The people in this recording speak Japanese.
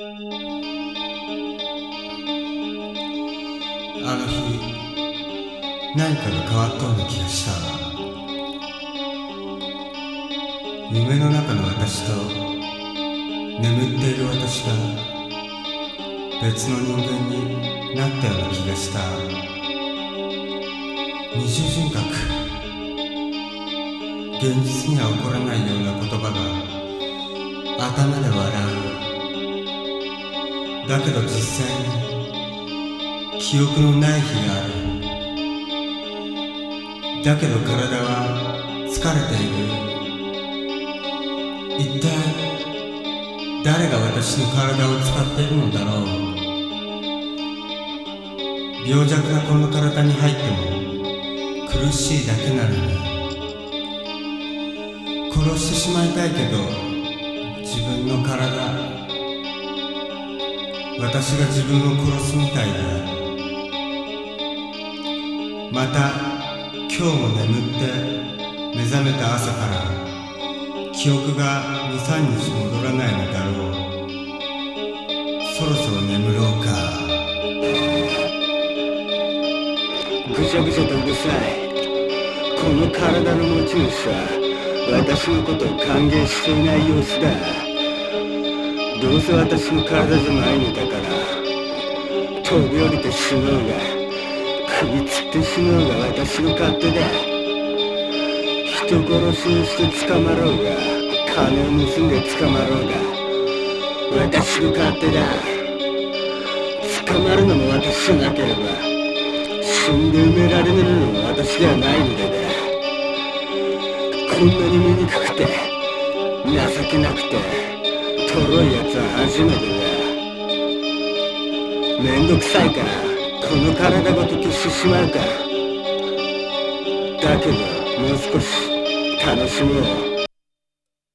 あの日何かが変わったような気がした。夢の中の私と眠っている私が別の人間になったような気がした。二重人格。現実には起こらないような言葉が頭で笑うだけど実際に記憶のない日がある。だけど体は疲れている。一体誰が私の体を使っているのだろう。病弱なこの体に入っても苦しいだけなのに。殺してしまいたいけど自分の体私が自分を殺すみたいだ。また今日も眠って目覚めた朝から記憶が23日戻らないのだろう。そろそろ眠ろうか。ぐちゃぐちゃとうるさい。この体の持ち主は私のことを歓迎していない様子だ。どうせ私の体じゃないのだから飛び降りてしまうが首つってしまうが私の勝手だ人殺しにして捕まろうが金を盗んで捕まろうが私の勝手だ。捕まるのも私じゃなければ死んで埋められるのも私ではないのだがこんなに醜くて情けなくて。とろいやつは初めてだ。めんどくさいからこの体ごと消してしまうかだけどもう少し楽しもう。